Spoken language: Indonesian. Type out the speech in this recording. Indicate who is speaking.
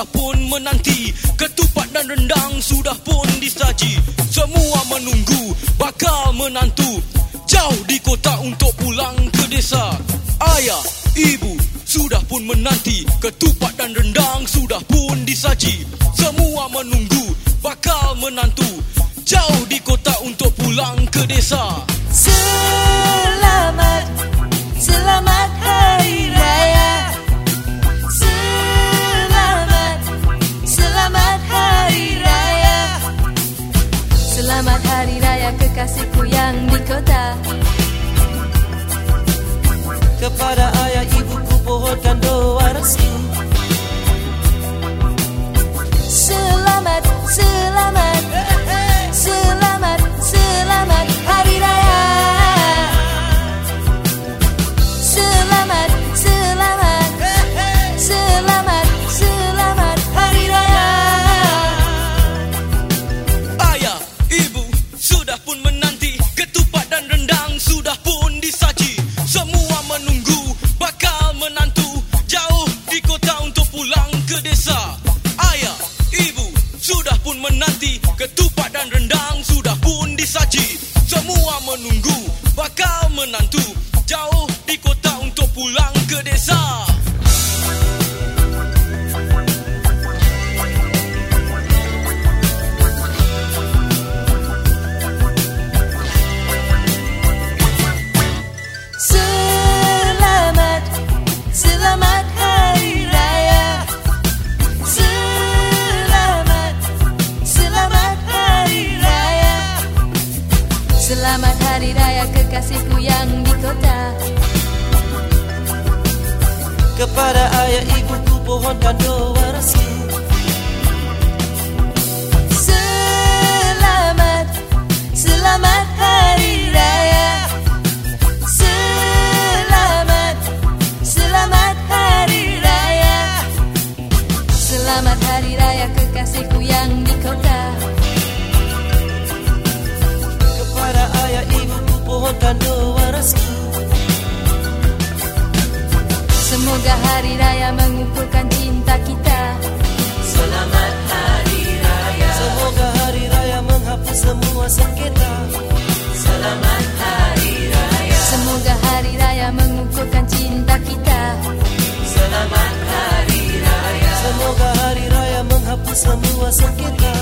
Speaker 1: sudah pun menanti. Ketupat dan rendang sudah pun disaji. Semua menunggu bakal menantu. Jauh di kota untuk pulang ke desa. Ayah, ibu sudah pun menanti. Ketupat dan rendang sudah pun disaji. Semua menunggu bakal menantu. Jauh di kota untuk pulang ke desa.
Speaker 2: Selamat, selamat hari raya. Selamat, selamat hari raya. Selamat hari raya kekasihku yang di kota.
Speaker 3: Kepada ayah doa restu
Speaker 2: Selamat, selamat, selamat, selamat hari raya. Selamat, selamat, selamat, selamat hari raya.
Speaker 1: Ayah, ibu sudah pun menanti Ketupat dan rendang sudah pun pun menanti. Ketupat dan rendang sudah pun disaji. Semua menunggu
Speaker 2: Selamat hari raya kekasihku yang di kota.
Speaker 3: Kepada ayah ibuku pohonkan doa restu
Speaker 2: Selamat, selamat hari raya. Selamat, selamat hari raya. Selamat hari raya kekasihku yang di kota
Speaker 3: Kepada ayah ibuku pohonkan doa restu
Speaker 2: Semoga hari raya mengumpulkan cinta kita.
Speaker 3: Selamat hari raya. Semoga hari raya menghapus semua sengketa. Selamat hari raya.
Speaker 2: Semoga hari raya mengumpulkan cinta kita.
Speaker 3: Selamat hari raya. Semoga hari raya menghapus semua sengketa